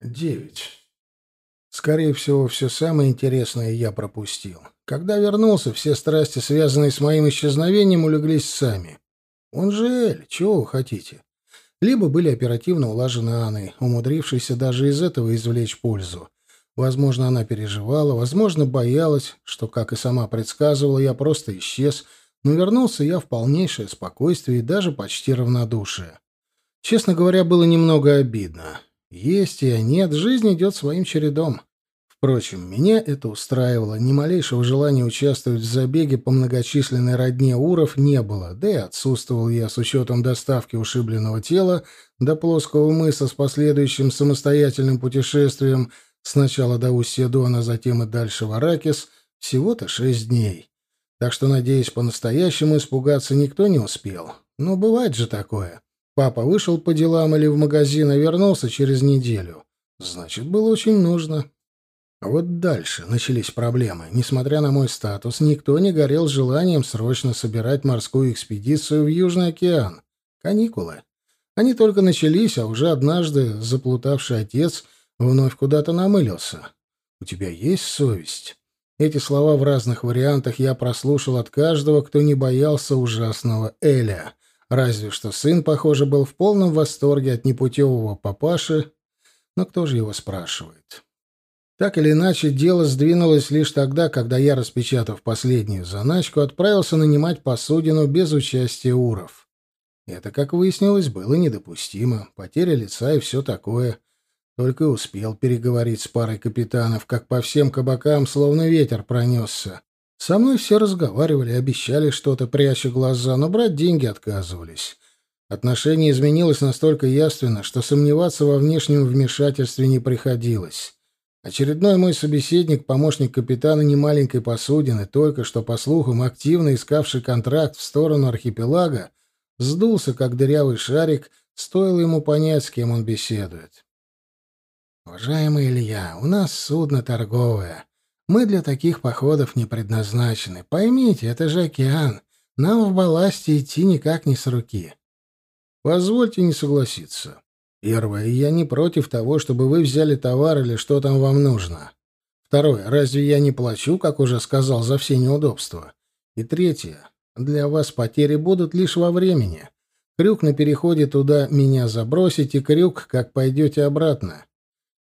Девять. Скорее всего, все самое интересное я пропустил. Когда вернулся, все страсти, связанные с моим исчезновением, улеглись сами. Он же Эль, чего вы хотите? Либо были оперативно улажены Анной, умудрившейся даже из этого извлечь пользу. Возможно, она переживала, возможно, боялась, что, как и сама предсказывала, я просто исчез, но вернулся я в полнейшее спокойствие и даже почти равнодушие. Честно говоря, было немного обидно. Есть я, нет, жизнь идет своим чередом. Впрочем, меня это устраивало, ни малейшего желания участвовать в забеге по многочисленной родне уров не было, да и отсутствовал я с учетом доставки ушибленного тела до плоского мыса с последующим самостоятельным путешествием сначала до устья Дона, затем и дальше в Аракис, всего-то шесть дней. Так что, надеюсь, по-настоящему испугаться никто не успел. Но бывает же такое. Папа вышел по делам или в магазин, а вернулся через неделю. Значит, было очень нужно. Вот дальше начались проблемы. Несмотря на мой статус, никто не горел желанием срочно собирать морскую экспедицию в Южный океан. Каникулы. Они только начались, а уже однажды заплутавший отец вновь куда-то намылился. «У тебя есть совесть?» Эти слова в разных вариантах я прослушал от каждого, кто не боялся ужасного Эля. Разве что сын, похоже, был в полном восторге от непутевого папаши, но кто же его спрашивает? Так или иначе, дело сдвинулось лишь тогда, когда я, распечатав последнюю заначку, отправился нанимать посудину без участия уров. Это, как выяснилось, было недопустимо. Потеря лица и все такое. Только и успел переговорить с парой капитанов, как по всем кабакам словно ветер пронесся. Со мной все разговаривали, обещали что-то, пряча глаза, но брать деньги отказывались. Отношение изменилось настолько яственно, что сомневаться во внешнем вмешательстве не приходилось. Очередной мой собеседник, помощник капитана немаленькой посудины, только что, по слухам, активно искавший контракт в сторону архипелага, сдулся, как дырявый шарик, стоило ему понять, с кем он беседует. «Уважаемый Илья, у нас судно торговое. Мы для таких походов не предназначены. Поймите, это же океан. Нам в балласте идти никак не с руки». «Позвольте не согласиться. Первое, я не против того, чтобы вы взяли товар или что там вам нужно. Второе, разве я не плачу, как уже сказал, за все неудобства? И третье, для вас потери будут лишь во времени. Крюк на переходе туда меня забросить, и крюк, как пойдете обратно.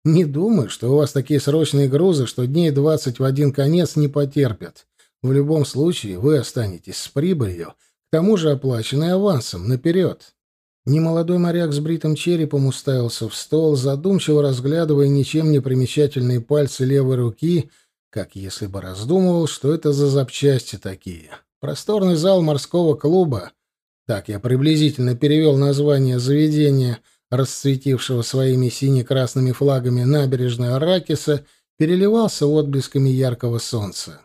Не думаю, что у вас такие срочные грузы, что дней двадцать в один конец не потерпят. В любом случае вы останетесь с прибылью, к тому же оплаченной авансом, наперед. Немолодой моряк с бритым черепом уставился в стол, задумчиво разглядывая ничем не примечательные пальцы левой руки, как если бы раздумывал, что это за запчасти такие. Просторный зал морского клуба, так я приблизительно перевел название заведения, расцветившего своими сине-красными флагами набережную Аракиса, переливался отблесками яркого солнца.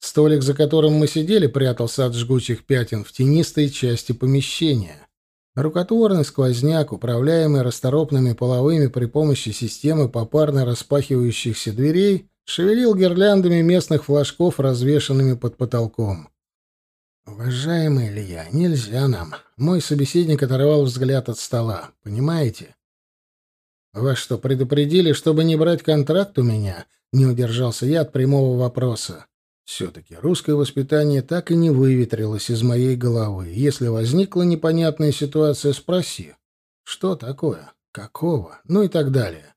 Столик, за которым мы сидели, прятался от жгучих пятен в тенистой части помещения. Рукотворный сквозняк, управляемый расторопными половыми при помощи системы попарно распахивающихся дверей, шевелил гирляндами местных флажков, развешанными под потолком. «Уважаемый Илья, нельзя нам. Мой собеседник оторвал взгляд от стола. Понимаете?» «Вас что, предупредили, чтобы не брать контракт у меня?» Не удержался я от прямого вопроса. Все-таки русское воспитание так и не выветрилось из моей головы. Если возникла непонятная ситуация, спроси. Что такое? Какого? Ну и так далее.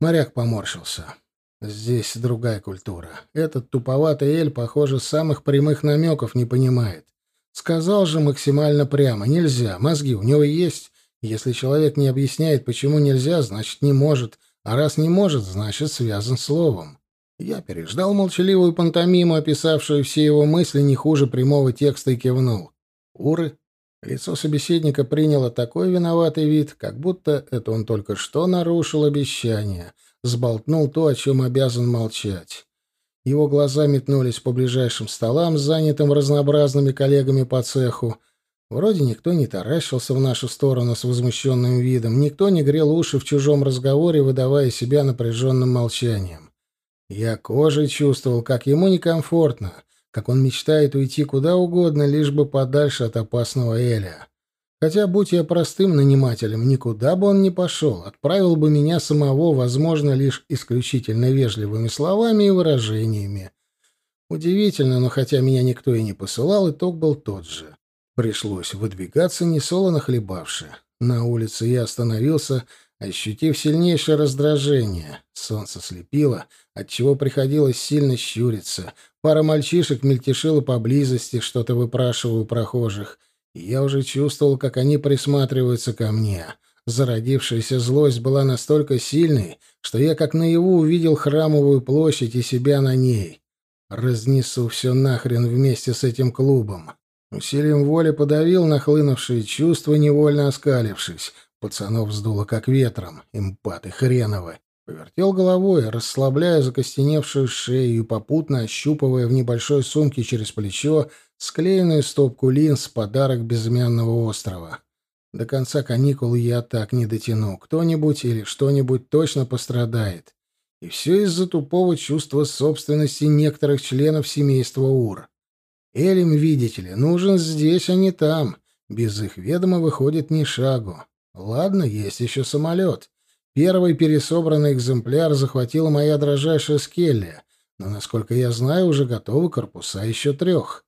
Моряк поморщился. Здесь другая культура. Этот туповатый Эль, похоже, самых прямых намеков не понимает. Сказал же максимально прямо. Нельзя. Мозги у него есть. Если человек не объясняет, почему нельзя, значит, не может. А раз не может, значит, связан словом. Я переждал молчаливую пантомиму, описавшую все его мысли не хуже прямого текста, и кивнул. «Уры?» Лицо собеседника приняло такой виноватый вид, как будто это он только что нарушил обещание, сболтнул то, о чем обязан молчать. Его глаза метнулись по ближайшим столам, занятым разнообразными коллегами по цеху. Вроде никто не таращился в нашу сторону с возмущенным видом, никто не грел уши в чужом разговоре, выдавая себя напряженным молчанием. Я кожей чувствовал, как ему некомфортно, как он мечтает уйти куда угодно, лишь бы подальше от опасного Эля. Хотя, будь я простым нанимателем, никуда бы он не пошел, отправил бы меня самого, возможно, лишь исключительно вежливыми словами и выражениями. Удивительно, но хотя меня никто и не посылал, итог был тот же. Пришлось выдвигаться, несолоно хлебавши. На улице я остановился, ощутив сильнейшее раздражение. Солнце слепило, отчего приходилось сильно щуриться. Пара мальчишек мельтешила поблизости, что-то выпрашивая у прохожих — я уже чувствовал, как они присматриваются ко мне. Зародившаяся злость была настолько сильной, что я как наяву увидел храмовую площадь и себя на ней. Разнесу все нахрен вместе с этим клубом. Усилием воли подавил нахлынувшие чувства, невольно оскалившись. Пацанов сдуло как ветром, импаты хреновы. Повертел головой, расслабляя закостеневшую шею и попутно ощупывая в небольшой сумке через плечо склеенную стопку линз, подарок безымянного острова. До конца каникул я так не дотяну. Кто-нибудь или что-нибудь точно пострадает. И все из-за тупого чувства собственности некоторых членов семейства Ур. Элим, видите ли, нужен здесь, а не там. Без их ведома выходит ни шагу. Ладно, есть еще самолет. Первый пересобранный экземпляр захватила моя дрожайшая скелли, но, насколько я знаю, уже готовы корпуса еще трех.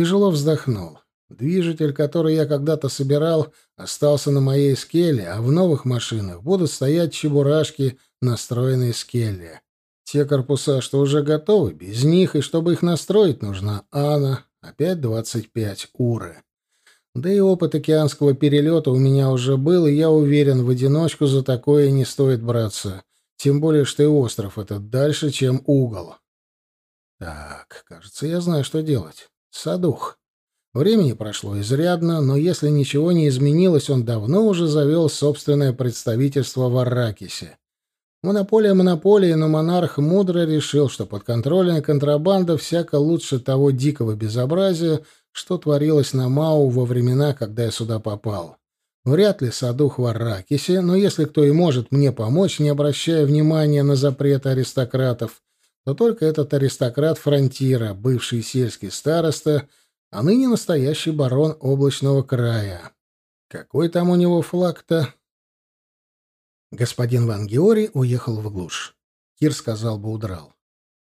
Тяжело вздохнул. Движитель, который я когда-то собирал, остался на моей скеле, а в новых машинах будут стоять чебурашки, настроенные скелли. Те корпуса, что уже готовы, без них, и чтобы их настроить, нужна Ана, опять 25 уры. Да и опыт океанского перелета у меня уже был, и я уверен, в одиночку за такое не стоит браться. Тем более, что и остров этот дальше, чем угол. Так, кажется, я знаю, что делать. Садух. Времени прошло изрядно, но если ничего не изменилось, он давно уже завел собственное представительство в Арракисе. Монополия монополии, но монарх мудро решил, что подконтрольная контрабанда всяко лучше того дикого безобразия, что творилось на Мау во времена, когда я сюда попал. Вряд ли Садух в Арракисе, но если кто и может мне помочь, не обращая внимания на запреты аристократов, то только этот аристократ Фронтира, бывший сельский староста, а ныне настоящий барон облачного края. Какой там у него флаг-то? Господин Ван Геори уехал в глушь. Кир сказал бы, удрал.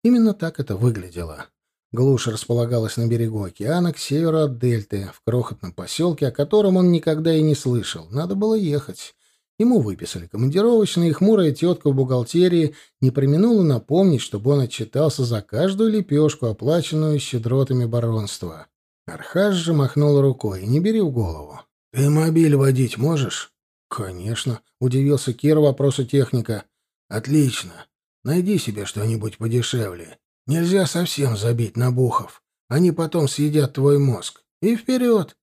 Именно так это выглядело. Глушь располагалась на берегу океана к северу от дельты, в крохотном поселке, о котором он никогда и не слышал. Надо было ехать. Ему выписали командировочные, и хмурая тетка в бухгалтерии не применула напомнить, чтобы он отчитался за каждую лепешку, оплаченную щедротами баронства. Архаш же махнул рукой. «Не бери в голову». «Ты мобиль водить можешь?» «Конечно», — удивился Кир вопросу техника. «Отлично. Найди себе что-нибудь подешевле. Нельзя совсем забить на бухов. Они потом съедят твой мозг. И вперед!»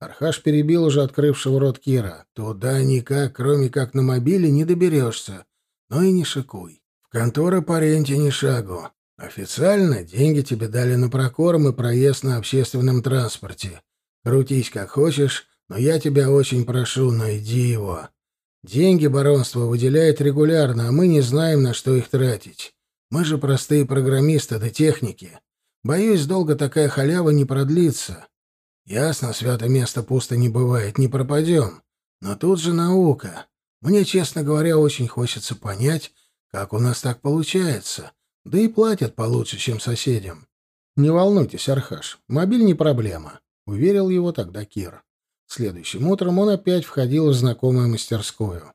Архаш перебил уже открывшего рот Кира. «Туда никак, кроме как на мобиле, не доберешься. Но и не шикуй. В конторы по ренте ни шагу. Официально деньги тебе дали на прокорм и проезд на общественном транспорте. Крутись как хочешь, но я тебя очень прошу, найди его. Деньги баронство выделяет регулярно, а мы не знаем, на что их тратить. Мы же простые программисты да техники. Боюсь, долго такая халява не продлится. Ясно, свято место пусто не бывает, не пропадем. Но тут же наука. Мне, честно говоря, очень хочется понять, как у нас так получается. Да и платят получше, чем соседям. Не волнуйтесь, Архаш, мобиль не проблема, уверил его тогда Кир. Следующим утром он опять входил в знакомую мастерскую.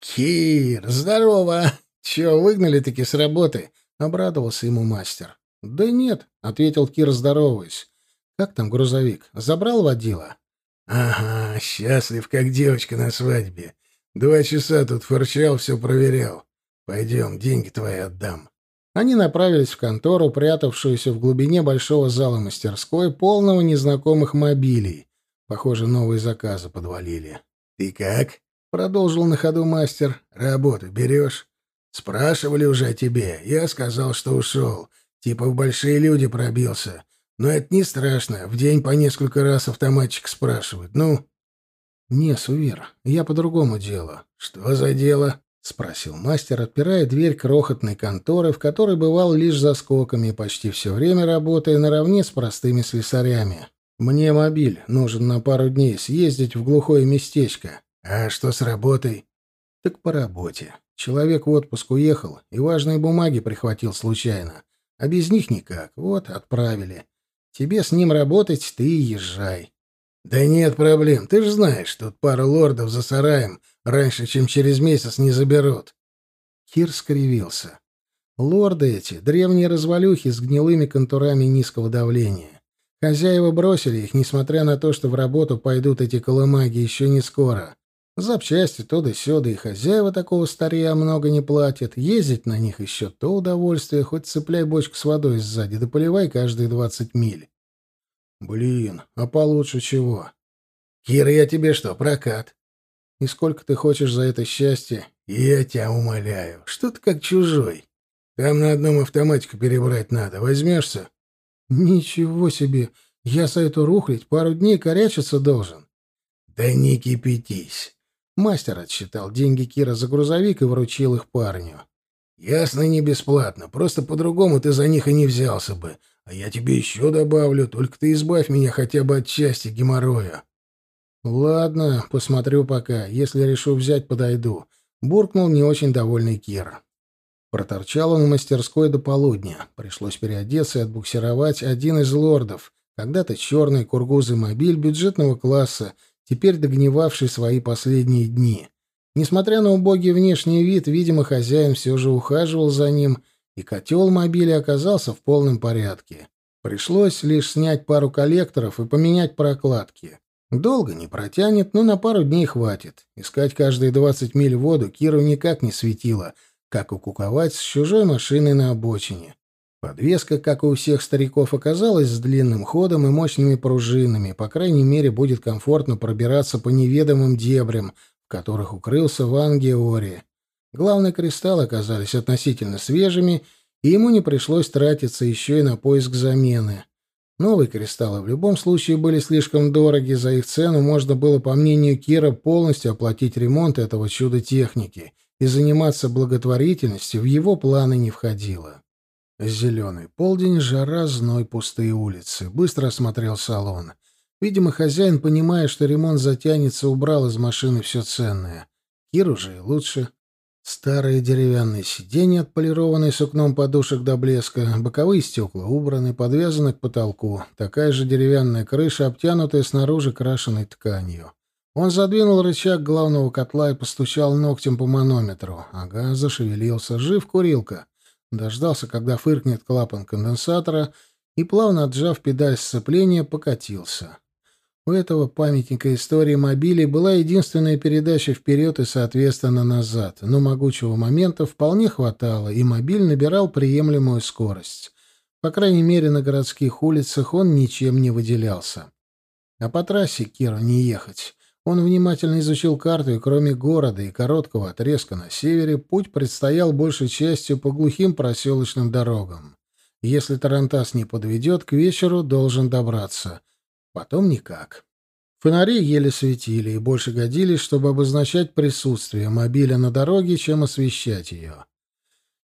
«Кир, здорово! Чё, выгнали-таки с работы?» — обрадовался ему мастер. «Да нет», — ответил Кир, здороваясь. Как там грузовик? Забрал водила? Ага, счастлив, как девочка на свадьбе. Два часа тут фырчал, все проверял. Пойдем, деньги твои отдам. Они направились в контору, прятавшуюся в глубине большого зала мастерской, полного незнакомых мобилей. Похоже, новые заказы подвалили. «Ты как?» — продолжил на ходу мастер. «Работу берешь?» «Спрашивали уже о тебе. Я сказал, что ушел. Типа в большие люди пробился. Но это не страшно. В день по несколько раз автоматчик спрашивает. Ну? Не, Сувир, я по другому делу. Что за дело? спросил мастер, отпирая дверь крохотной конторы, в которой бывал лишь за скоками, почти все время работая наравне с простыми слесарями. Мне мобиль нужен на пару дней съездить в глухое местечко. А что с работой? Так по работе. Человек в отпуск уехал и важные бумаги прихватил случайно. А без них никак. Вот, отправили. Тебе с ним работать, ты и езжай. Да нет проблем. Ты же знаешь, тут пару лордов за сараем раньше, чем через месяц не заберут. Кир скривился. Лорды эти — древние развалюхи с гнилыми контурами низкого давления. Хозяева бросили их, несмотря на то, что в работу пойдут эти колымаги еще не скоро. Запчасти то да сёда, и хозяева такого старья много не платят. Ездить на них еще то удовольствие, хоть цепляй бочку с водой сзади, да поливай каждые двадцать миль. Блин, а получше чего? Кира, я тебе что, прокат? И сколько ты хочешь за это счастье? Я тебя умоляю, что ты как чужой. Там на одном автоматику перебрать надо. Возьмешься? Ничего себе! Я за эту рухлить пару дней корячиться должен. Да не кипятись. Мастер отсчитал деньги Кира за грузовик и вручил их парню. «Ясно, не бесплатно. Просто по-другому ты за них и не взялся бы. А я тебе еще добавлю, только ты избавь меня хотя бы от части геморроя». «Ладно, посмотрю пока. Если решу взять, подойду», — буркнул не очень довольный Кир. Проторчал он в мастерской до полудня. Пришлось переодеться и отбуксировать один из лордов, когда-то черный кургузый мобиль бюджетного класса, теперь догнивавший свои последние дни. Несмотря на убогий внешний вид, видимо, хозяин все же ухаживал за ним, и котел мобиля оказался в полном порядке. Пришлось лишь снять пару коллекторов и поменять прокладки. Долго не протянет, но на пару дней хватит. Искать каждые двадцать миль воду Киру никак не светило, как и куковать с чужой машиной на обочине. Подвеска, как у всех стариков, оказалась с длинным ходом и мощными пружинами. По крайней мере, будет комфортно пробираться по неведомым дебрям, в которых укрылся Ван Геори. Главные кристаллы оказались относительно свежими, и ему не пришлось тратиться еще и на поиск замены. Новые кристаллы в любом случае были слишком дороги, за их цену можно было, по мнению Кира, полностью оплатить ремонт этого чуда техники, и заниматься благотворительностью в его планы не входило. Зеленый полдень, жара, зной, пустые улицы. Быстро осмотрел салон. Видимо, хозяин, понимая, что ремонт затянется, убрал из машины все ценное. Киру же лучше. Старые деревянные сиденья, отполированные сукном подушек до блеска, боковые стекла убраны, подвязаны к потолку. Такая же деревянная крыша, обтянутая снаружи крашеной тканью. Он задвинул рычаг главного котла и постучал ногтем по манометру. Ага, зашевелился. Жив курилка дождался, когда фыркнет клапан конденсатора, и, плавно отжав педаль сцепления, покатился. У этого памятника истории мобилей была единственная передача вперед и, соответственно, назад, но могучего момента вполне хватало, и мобиль набирал приемлемую скорость. По крайней мере, на городских улицах он ничем не выделялся. А по трассе Киру не ехать. Он внимательно изучил карту, и кроме города и короткого отрезка на севере, путь предстоял большей частью по глухим проселочным дорогам. Если Тарантас не подведет, к вечеру должен добраться. Потом никак. Фонари еле светили и больше годились, чтобы обозначать присутствие мобиля на дороге, чем освещать ее.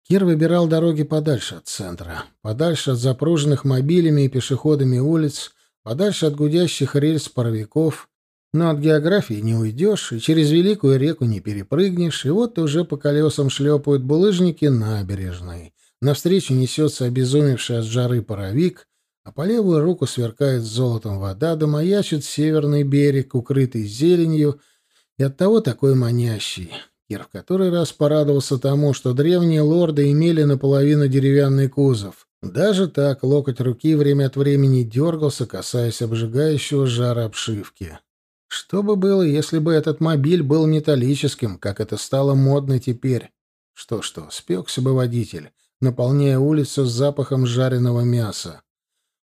Кир выбирал дороги подальше от центра, подальше от запруженных мобилями и пешеходами улиц, подальше от гудящих рельс паровиков — но от географии не уйдешь, и через великую реку не перепрыгнешь, и вот уже по колесам шлепают булыжники набережной. Навстречу несется обезумевший от жары паровик, а по левую руку сверкает золотом вода, да маячит северный берег, укрытый зеленью, и оттого такой манящий. Кир в который раз порадовался тому, что древние лорды имели наполовину деревянный кузов. Даже так локоть руки время от времени дергался, касаясь обжигающего жара обшивки. Что бы было, если бы этот мобиль был металлическим, как это стало модно теперь? Что-что, спекся бы водитель, наполняя улицу с запахом жареного мяса.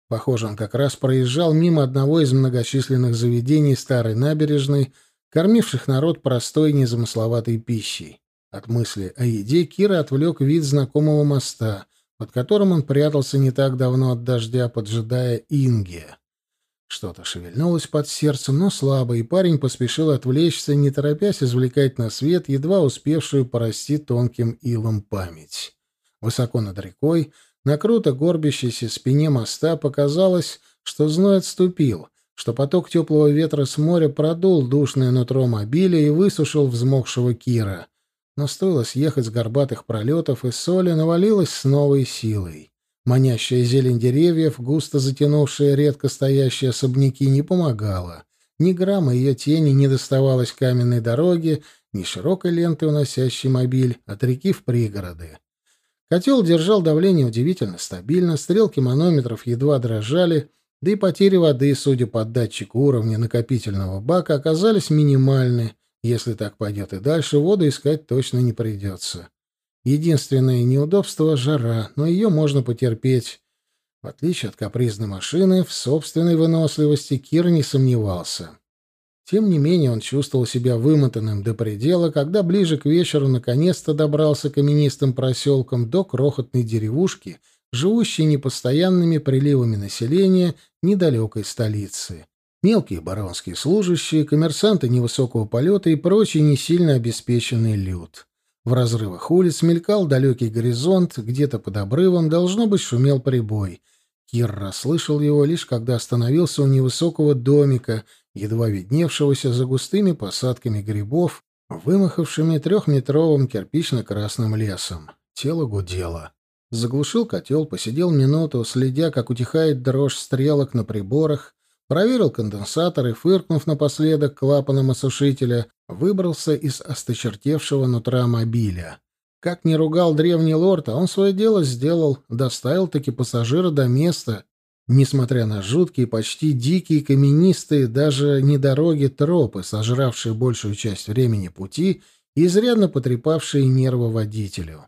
Похоже, он как раз проезжал мимо одного из многочисленных заведений старой набережной, кормивших народ простой незамысловатой пищей. От мысли о еде Кира отвлек вид знакомого моста, под которым он прятался не так давно от дождя, поджидая Ингия. Что-то шевельнулось под сердцем, но слабо, и парень поспешил отвлечься, не торопясь извлекать на свет едва успевшую порасти тонким илом память. Высоко над рекой, на круто горбящейся спине моста, показалось, что зной отступил, что поток теплого ветра с моря продул душное нутро мобиля и высушил взмокшего Кира. Но стоило съехать с горбатых пролетов, и соли навалилась с новой силой. Манящая зелень деревьев, густо затянувшая редко стоящие особняки, не помогала. Ни грамма ее тени не доставалось каменной дороге, ни широкой ленты, уносящей мобиль от реки в пригороды. Котел держал давление удивительно стабильно, стрелки манометров едва дрожали — да и потери воды, судя по датчику уровня накопительного бака, оказались минимальны. Если так пойдет и дальше, воду искать точно не придется. Единственное неудобство — жара, но ее можно потерпеть. В отличие от капризной машины, в собственной выносливости Кир не сомневался. Тем не менее он чувствовал себя вымотанным до предела, когда ближе к вечеру наконец-то добрался к каменистым проселкам до крохотной деревушки — живущие непостоянными приливами населения недалекой столицы. Мелкие баронские служащие, коммерсанты невысокого полета и прочий не сильно обеспеченный люд. В разрывах улиц мелькал далекий горизонт, где-то под обрывом, должно быть, шумел прибой. Кир расслышал его лишь когда остановился у невысокого домика, едва видневшегося за густыми посадками грибов, вымахавшими трехметровым кирпично-красным лесом. Тело гудело. Заглушил котел, посидел минуту, следя, как утихает дрожь стрелок на приборах, проверил конденсатор и, фыркнув напоследок клапаном осушителя, выбрался из осточертевшего нутра мобиля. Как не ругал древний лорд, а он свое дело сделал, доставил-таки пассажира до места, несмотря на жуткие, почти дикие, каменистые, даже не дороги, тропы, сожравшие большую часть времени пути и изрядно потрепавшие нервы водителю.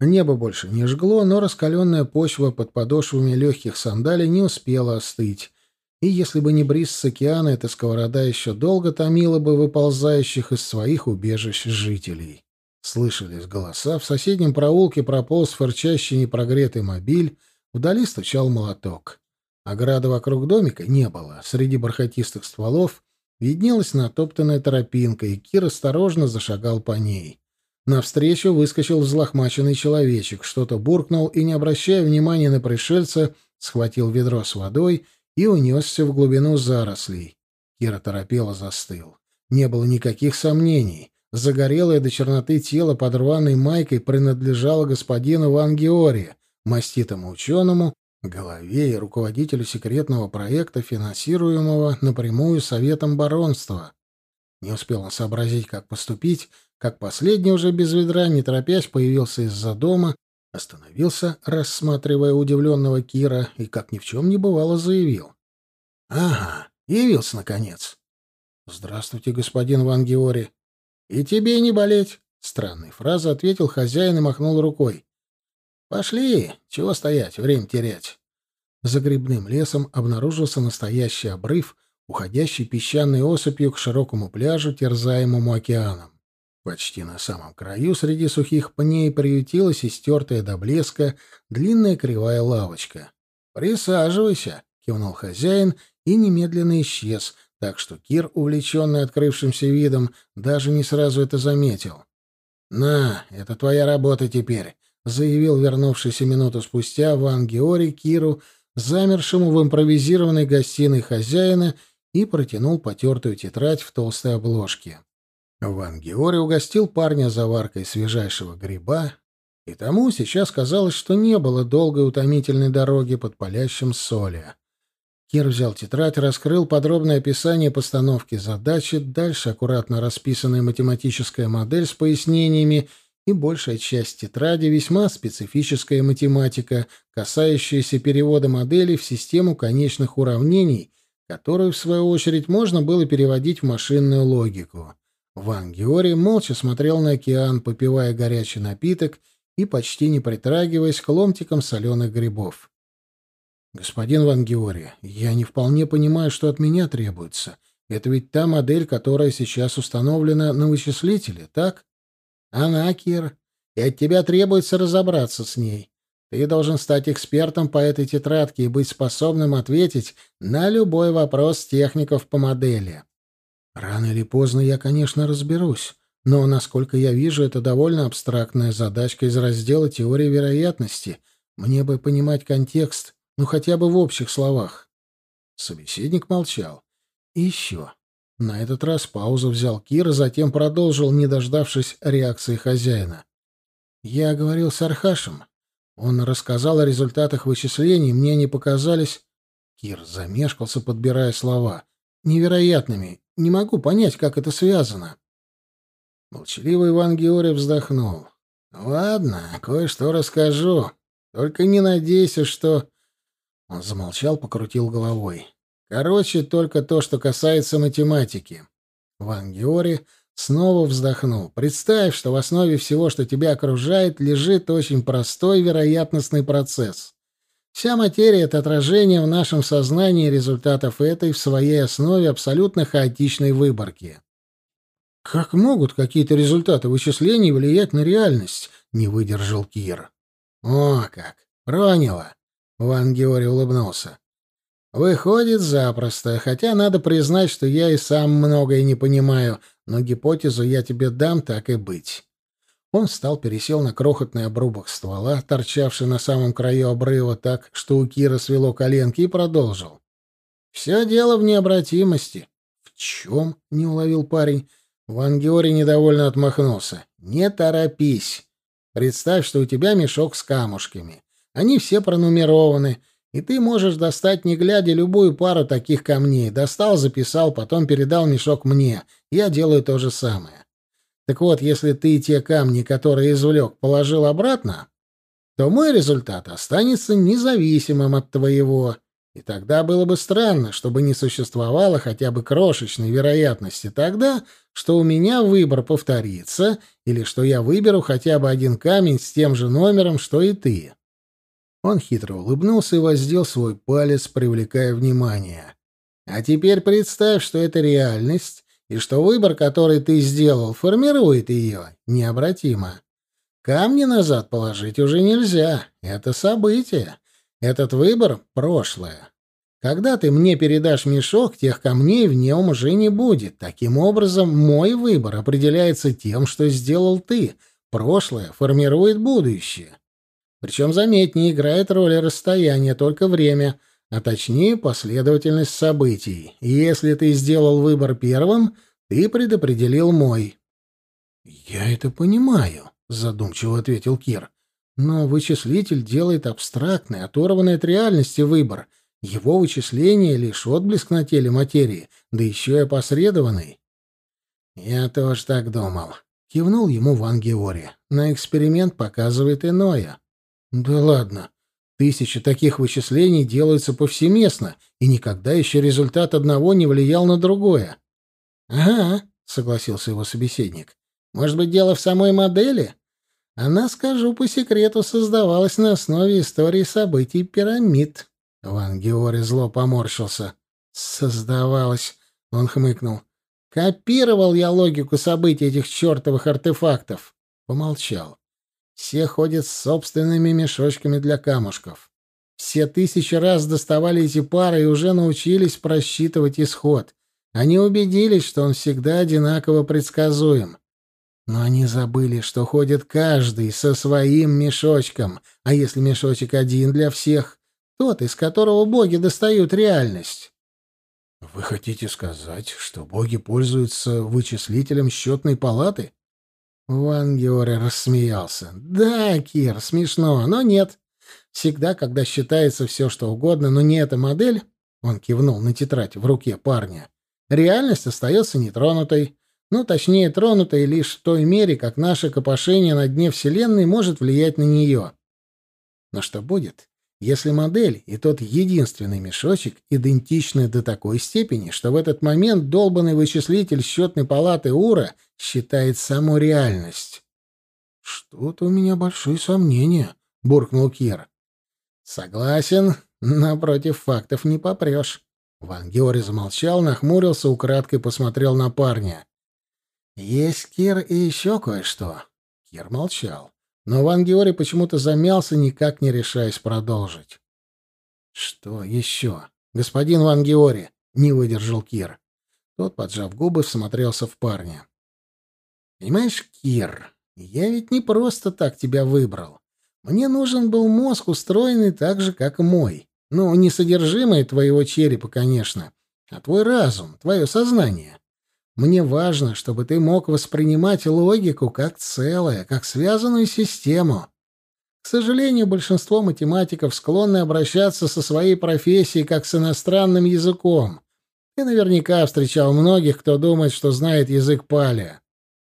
Небо больше не жгло, но раскаленная почва под подошвами легких сандалий не успела остыть. И если бы не бриз с океана, эта сковорода еще долго томила бы выползающих из своих убежищ жителей. Слышались голоса, в соседнем проулке прополз фырчащий непрогретый мобиль, вдали стучал молоток. Ограды вокруг домика не было. Среди бархатистых стволов виднелась натоптанная тропинка, и Кир осторожно зашагал по ней. Навстречу выскочил взлохмаченный человечек, что-то буркнул и, не обращая внимания на пришельца, схватил ведро с водой и унесся в глубину зарослей. Кира торопело застыл. Не было никаких сомнений. Загорелое до черноты тело под рваной майкой принадлежало господину Ван Георгия, маститому ученому, главе и руководителю секретного проекта, финансируемого напрямую Советом баронства. Не успел он сообразить, как поступить, как последний уже без ведра, не торопясь, появился из-за дома, остановился, рассматривая удивленного Кира, и, как ни в чем не бывало, заявил. — Ага, явился, наконец. — Здравствуйте, господин Ван Геори. — И тебе не болеть. Странной фраза ответил хозяин и махнул рукой. — Пошли, чего стоять, время терять. За грибным лесом обнаружился настоящий обрыв, уходящий песчаной осыпью к широкому пляжу, терзаемому океаном. Почти на самом краю среди сухих пней приютилась истертая до блеска длинная кривая лавочка. «Присаживайся», — кивнул хозяин и немедленно исчез, так что Кир, увлеченный открывшимся видом, даже не сразу это заметил. «На, это твоя работа теперь», — заявил вернувшийся минуту спустя Ван Георий Киру, замершему в импровизированной гостиной хозяина, и протянул потертую тетрадь в толстой обложке. Ван Геори угостил парня заваркой свежайшего гриба, и тому сейчас казалось, что не было долгой утомительной дороги под палящим соли. Кир взял тетрадь, раскрыл подробное описание постановки задачи, дальше аккуратно расписанная математическая модель с пояснениями и большая часть тетради весьма специфическая математика, касающаяся перевода модели в систему конечных уравнений, которую, в свою очередь, можно было переводить в машинную логику. Ван Георий молча смотрел на океан, попивая горячий напиток и почти не притрагиваясь к ломтикам соленых грибов. «Господин Ван Георий, я не вполне понимаю, что от меня требуется. Это ведь та модель, которая сейчас установлена на вычислителе, так?» «Она, Кир, и от тебя требуется разобраться с ней. Ты должен стать экспертом по этой тетрадке и быть способным ответить на любой вопрос техников по модели». Рано или поздно я, конечно, разберусь, но, насколько я вижу, это довольно абстрактная задачка из раздела теории вероятности. Мне бы понимать контекст, ну хотя бы в общих словах. Собеседник молчал. И еще. На этот раз паузу взял Кир, затем продолжил, не дождавшись реакции хозяина. «Я говорил с Архашем. Он рассказал о результатах вычислений, мне они показались...» Кир замешкался, подбирая слова. «Невероятными. Не могу понять, как это связано». Молчаливый Иван Георгий вздохнул. «Ладно, кое-что расскажу. Только не надейся, что...» Он замолчал, покрутил головой. Короче, только то, что касается математики. Ван Геори снова вздохнул. Представь, что в основе всего, что тебя окружает, лежит очень простой вероятностный процесс. Вся материя — это отражение в нашем сознании результатов этой в своей основе абсолютно хаотичной выборки. «Как могут какие-то результаты вычислений влиять на реальность?» — не выдержал Кир. «О как! Проняло!» — Ван Геори улыбнулся. Выходит, запросто, хотя надо признать, что я и сам многое не понимаю, но гипотезу я тебе дам, так и быть. Он встал, пересел на крохотный обрубок ствола, торчавший на самом краю обрыва так, что у Кира свело коленки, и продолжил. «Все дело в необратимости». «В чем?» — не уловил парень. Ван Георгий недовольно отмахнулся. «Не торопись. Представь, что у тебя мешок с камушками. Они все пронумерованы, и ты можешь достать, не глядя, любую пару таких камней. Достал, записал, потом передал мешок мне. Я делаю то же самое. Так вот, если ты те камни, которые извлек, положил обратно, то мой результат останется независимым от твоего. И тогда было бы странно, чтобы не существовало хотя бы крошечной вероятности тогда, что у меня выбор повторится, или что я выберу хотя бы один камень с тем же номером, что и ты. Он хитро улыбнулся и воздел свой палец, привлекая внимание. «А теперь представь, что это реальность, и что выбор, который ты сделал, формирует ее необратимо. Камни назад положить уже нельзя. Это событие. Этот выбор — прошлое. Когда ты мне передашь мешок, тех камней в нем уже не будет. Таким образом, мой выбор определяется тем, что сделал ты. Прошлое формирует будущее. Причем, заметь, не играет роли расстояние, только время, а точнее последовательность событий. И если ты сделал выбор первым, ты предопределил мой. «Я это понимаю», — задумчиво ответил Кир. «Но вычислитель делает абстрактный, оторванный от реальности выбор. Его вычисление — лишь отблеск на теле материи, да еще и опосредованный». «Я тоже так думал», — кивнул ему Ван Геори. «Но эксперимент показывает иное». Да ладно. Тысячи таких вычислений делаются повсеместно, и никогда еще результат одного не влиял на другое. Ага, согласился его собеседник. Может быть, дело в самой модели? Она, скажу по секрету, создавалась на основе истории событий пирамид. Ван Геори зло поморщился. Создавалась, он хмыкнул. Копировал я логику событий этих чертовых артефактов. Помолчал. Все ходят с собственными мешочками для камушков. Все тысячи раз доставали эти пары и уже научились просчитывать исход. Они убедились, что он всегда одинаково предсказуем. Но они забыли, что ходит каждый со своим мешочком, а если мешочек один для всех, тот, из которого боги достают реальность. Вы хотите сказать, что боги пользуются вычислителем счетной палаты? Ван Геори рассмеялся. «Да, Кир, смешно, но нет. Всегда, когда считается все, что угодно, но не эта модель...» Он кивнул на тетрадь в руке парня. «Реальность остается нетронутой. Ну, точнее, тронутой лишь в той мере, как наше копошение на дне Вселенной может влиять на нее. Но что будет, если модель и тот единственный мешочек идентичны до такой степени, что в этот момент долбанный вычислитель счетной палаты Ура считает саму реальность. «Что-то у меня большие сомнения», — буркнул Кир. «Согласен, но против фактов не попрешь». Ван Георгий замолчал, нахмурился, украдкой посмотрел на парня. «Есть, Кир, и еще кое-что». Кир молчал. Но Ван Георгий почему-то замялся, никак не решаясь продолжить. «Что еще?» «Господин Ван Георгий», — не выдержал Кир. Тот, поджав губы, всмотрелся в парня. «Понимаешь, Кир, я ведь не просто так тебя выбрал. Мне нужен был мозг, устроенный так же, как мой. Ну, не содержимое твоего черепа, конечно, а твой разум, твое сознание. Мне важно, чтобы ты мог воспринимать логику как целое, как связанную систему. К сожалению, большинство математиков склонны обращаться со своей профессией как с иностранным языком. Ты наверняка встречал многих, кто думает, что знает язык Пали.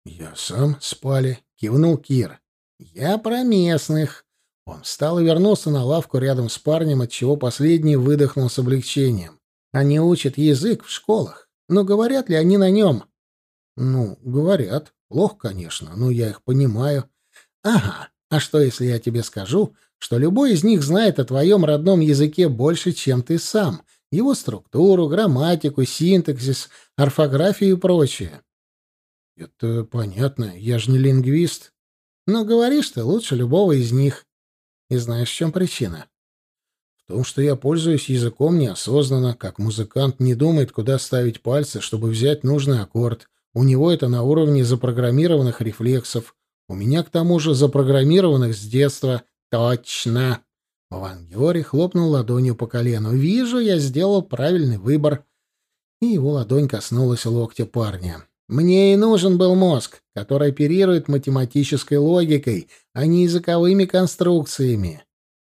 «Я сам с Пали», — кивнул Кир. «Я про местных». Он встал и вернулся на лавку рядом с парнем, отчего последний выдохнул с облегчением. «Они учат язык в школах. Но говорят ли они на нем?» «Ну, говорят. Плохо, конечно, но я их понимаю». «Ага. А что, если я тебе скажу, что любой из них знает о твоем родном языке больше, чем ты сам, его структуру, грамматику, синтаксис, орфографию и прочее?» «Это понятно. Я же не лингвист. Но говоришь ты лучше любого из них. И знаешь, в чем причина?» В том, что я пользуюсь языком неосознанно, как музыкант не думает, куда ставить пальцы, чтобы взять нужный аккорд. У него это на уровне запрограммированных рефлексов. У меня, к тому же, запрограммированных с детства. Точно. Ван Геори хлопнул ладонью по колену. Вижу, я сделал правильный выбор. И его ладонь коснулась локтя парня. Мне и нужен был мозг, который оперирует математической логикой, а не языковыми конструкциями.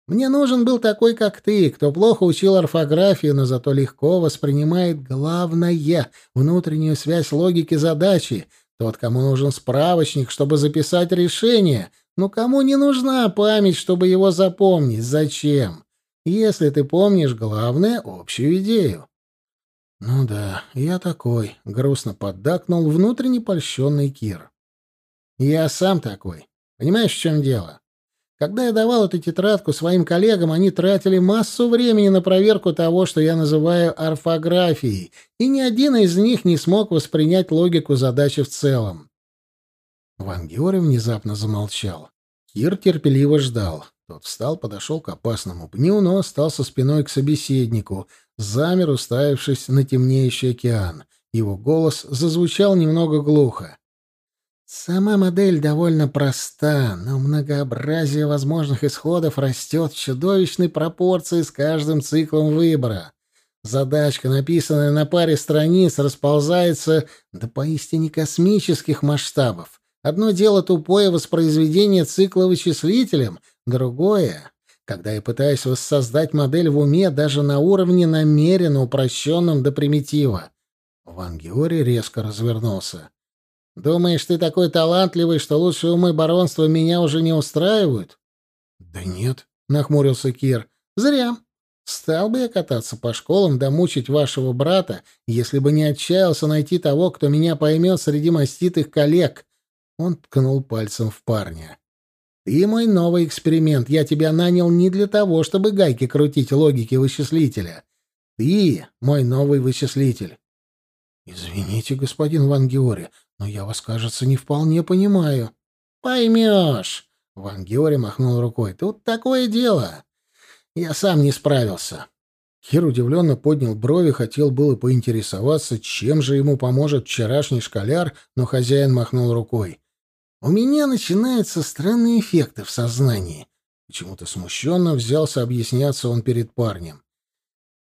Мне нужен был такой, как ты, кто плохо учил орфографию, но зато легко воспринимает главное — внутреннюю связь логики задачи, тот, кому нужен справочник, чтобы записать решение. Но кому не нужна память, чтобы его запомнить? Зачем? Если ты помнишь главное — общую идею. «Ну да, я такой», — грустно поддакнул внутренне польщенный Кир. «Я сам такой. Понимаешь, в чем дело? Когда я давал эту тетрадку своим коллегам, они тратили массу времени на проверку того, что я называю орфографией, и ни один из них не смог воспринять логику задачи в целом. Ван Георг внезапно замолчал. Кир терпеливо ждал. Тот встал, подошел к опасному пню, но остался спиной к собеседнику, замер, уставившись на темнеющий океан. Его голос зазвучал немного глухо. Сама модель довольно проста, но многообразие возможных исходов растет в чудовищной пропорции с каждым циклом выбора. Задачка, написанная на паре страниц, расползается до поистине космических масштабов. Одно дело тупое воспроизведение цикла вычислителем, другое — когда я пытаюсь воссоздать модель в уме даже на уровне намеренно упрощенном до примитива. Ван Геори резко развернулся. Думаешь, ты такой талантливый, что лучшие умы баронства меня уже не устраивают? Да нет, нахмурился Кир. Зря. Стал бы я кататься по школам да мучить вашего брата, если бы не отчаялся найти того, кто меня поймет среди маститых коллег. Он ткнул пальцем в парня. Ты мой новый эксперимент. Я тебя нанял не для того, чтобы гайки крутить логики вычислителя. Ты мой новый вычислитель. Извините, господин Ван Геори, но я вас, кажется, не вполне понимаю. Поймешь. Ван Геори махнул рукой. Тут такое дело. Я сам не справился. Хир удивленно поднял брови, хотел было поинтересоваться, чем же ему поможет вчерашний школяр, но хозяин махнул рукой. «У меня начинаются странные эффекты в сознании». Почему-то смущенно взялся объясняться он перед парнем.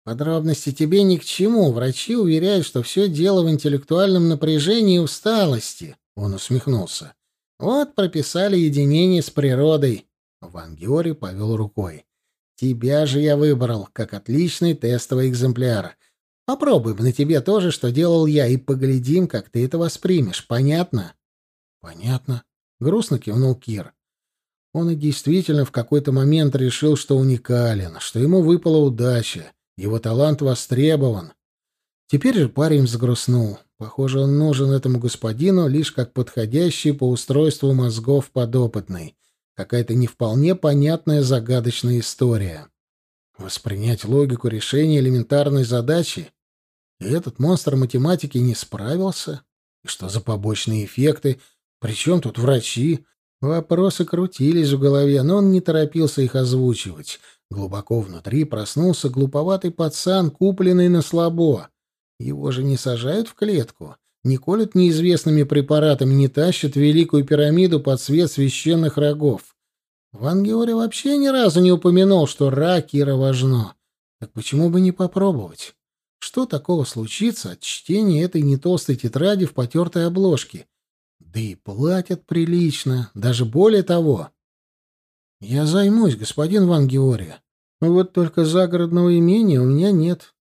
Подробности тебе ни к чему. Врачи уверяют, что все дело в интеллектуальном напряжении и усталости. Он усмехнулся. Вот прописали единение с природой. Ван Геори повел рукой. Тебя же я выбрал, как отличный тестовый экземпляр. Попробуем на тебе тоже, что делал я, и поглядим, как ты это воспримешь. Понятно? Понятно. Грустно кивнул Кир. Он и действительно в какой-то момент решил, что уникален, что ему выпала удача. Его талант востребован. Теперь же парень взгрустнул. Похоже, он нужен этому господину лишь как подходящий по устройству мозгов подопытный. Какая-то не вполне понятная загадочная история. Воспринять логику решения элементарной задачи? И этот монстр математики не справился? И что за побочные эффекты? Причем тут врачи? Вопросы крутились в голове, но он не торопился их озвучивать. Глубоко внутри проснулся глуповатый пацан, купленный на слабо. Его же не сажают в клетку, не колют неизвестными препаратами, не тащат великую пирамиду под свет священных рогов. Ван Георгий вообще ни разу не упомянул, что Ра Кира важно. Так почему бы не попробовать? Что такого случится от чтения этой не толстой тетради в потертой обложке? Да и платят прилично, даже более того. Я займусь, господин Ван Георгия. Вот только загородного имения у меня нет.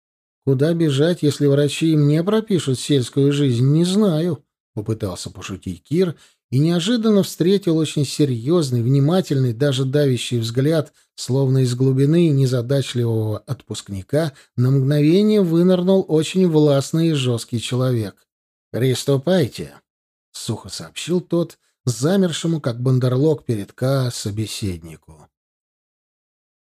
Куда бежать, если врачи мне пропишут сельскую жизнь, не знаю. Попытался пошутить Кир и неожиданно встретил очень серьезный, внимательный, даже давящий взгляд, словно из глубины незадачливого отпускника, на мгновение вынырнул очень властный и жесткий человек. «Приступайте», — сухо сообщил тот, замершему, как бандерлог перед Ка, собеседнику.